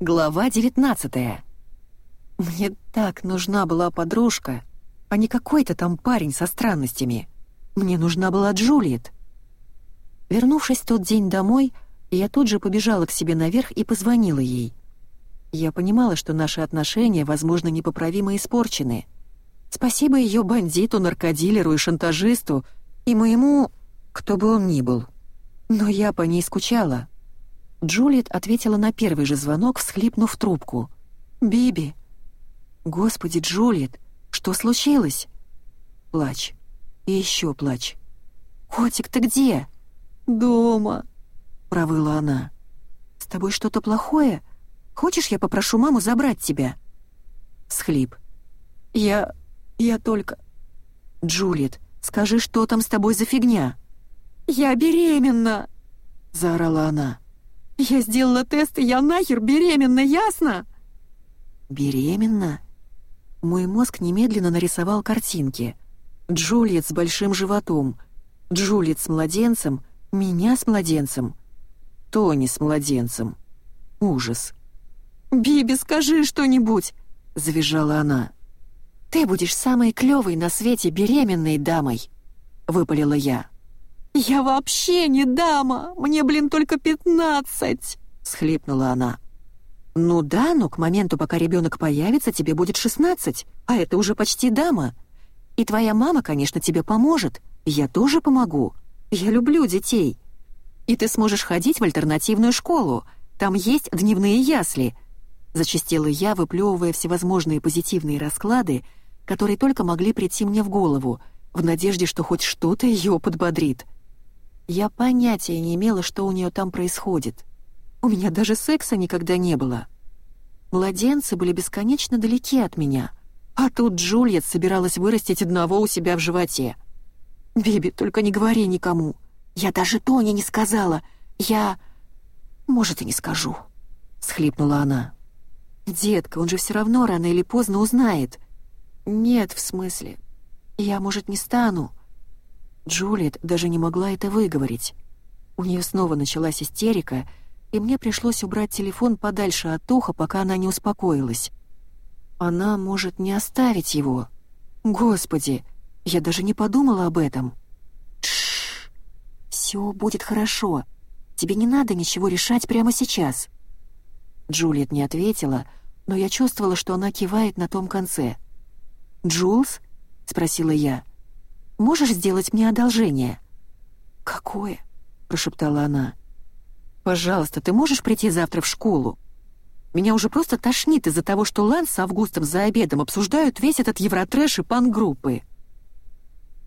Глава 19 Мне так нужна была подружка, а не какой-то там парень со странностями. Мне нужна была Джулиет. Вернувшись тот день домой, я тут же побежала к себе наверх и позвонила ей. Я понимала, что наши отношения, возможно, непоправимо испорчены. Спасибо ее бандиту, наркодилеру и шантажисту, и моему, кто бы он ни был. Но я по ней скучала. Джулиет ответила на первый же звонок, всхлипнув трубку. «Биби!» «Господи, Джулиет, что случилось?» Плач. И еще плач. «Котик, ты где?» «Дома», — провыла она. «С тобой что-то плохое? Хочешь, я попрошу маму забрать тебя?» Схлип. «Я... я только...» «Джулиет, скажи, что там с тобой за фигня?» «Я беременна!» — заорала она. «Я сделала тест, и я нахер беременна, ясно?» «Беременна?» Мой мозг немедленно нарисовал картинки. Джулиет с большим животом, Джулиет с младенцем, меня с младенцем, Тони с младенцем. Ужас. «Биби, скажи что-нибудь!» — завизжала она. «Ты будешь самой клёвой на свете беременной дамой!» — выпалила я. «Я вообще не дама! Мне, блин, только пятнадцать!» — схлипнула она. «Ну да, но к моменту, пока ребенок появится, тебе будет шестнадцать, а это уже почти дама. И твоя мама, конечно, тебе поможет. Я тоже помогу. Я люблю детей. И ты сможешь ходить в альтернативную школу. Там есть дневные ясли». Зачастила я, выплевывая всевозможные позитивные расклады, которые только могли прийти мне в голову, в надежде, что хоть что-то ее подбодрит. Я понятия не имела, что у нее там происходит. У меня даже секса никогда не было. Младенцы были бесконечно далеки от меня, а тут Джульет собиралась вырастить одного у себя в животе. «Биби, только не говори никому. Я даже Тони не сказала. Я... Может, и не скажу», — схлипнула она. «Детка, он же все равно рано или поздно узнает». «Нет, в смысле. Я, может, не стану». Джулиет даже не могла это выговорить. У нее снова началась истерика, и мне пришлось убрать телефон подальше от уха, пока она не успокоилась. Она может не оставить его. Господи, я даже не подумала об этом. Тш, все будет хорошо. Тебе не надо ничего решать прямо сейчас. Джулиет не ответила, но я чувствовала, что она кивает на том конце. «Джулс?» — спросила я. «Можешь сделать мне одолжение?» «Какое?» — прошептала она. «Пожалуйста, ты можешь прийти завтра в школу? Меня уже просто тошнит из-за того, что Ланс с Августом за обедом обсуждают весь этот евротрэш и пан-группы».